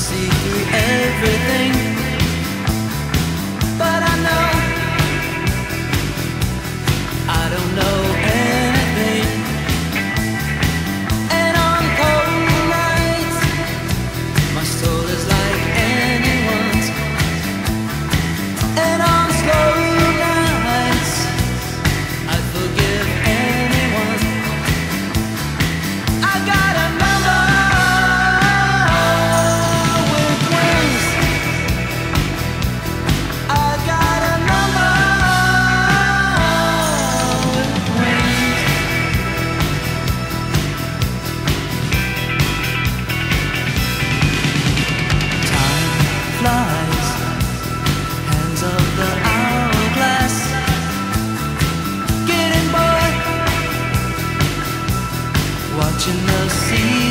see through everything. Watching the pass.